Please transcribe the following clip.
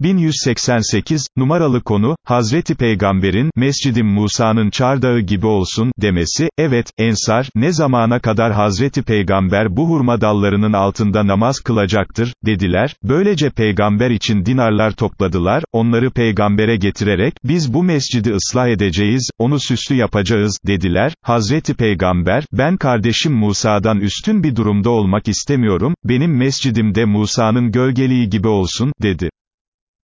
1188, numaralı konu, Hazreti Peygamber'in, Mescidim Musa'nın çardağı gibi olsun, demesi, evet, Ensar, ne zamana kadar Hazreti Peygamber bu hurma dallarının altında namaz kılacaktır, dediler, böylece Peygamber için dinarlar topladılar, onları Peygamber'e getirerek, biz bu mescidi ıslah edeceğiz, onu süslü yapacağız, dediler, Hazreti Peygamber, ben kardeşim Musa'dan üstün bir durumda olmak istemiyorum, benim mescidimde Musa'nın gölgeliği gibi olsun, dedi.